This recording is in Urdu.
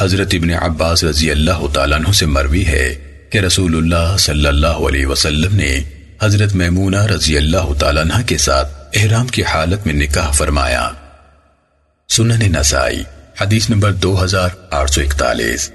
حضرت ابن عباس رضی اللہ تعالیٰ عنہ سے مروی ہے کہ رسول اللہ صلی اللہ علیہ وسلم نے حضرت میمونہ رضی اللہ تعالیٰ عنہ کے ساتھ احرام کی حالت میں نکاح فرمایا۔ سنن نسائی، حدیث نمبر دو ہزار آٹھ سو اکتالیس۔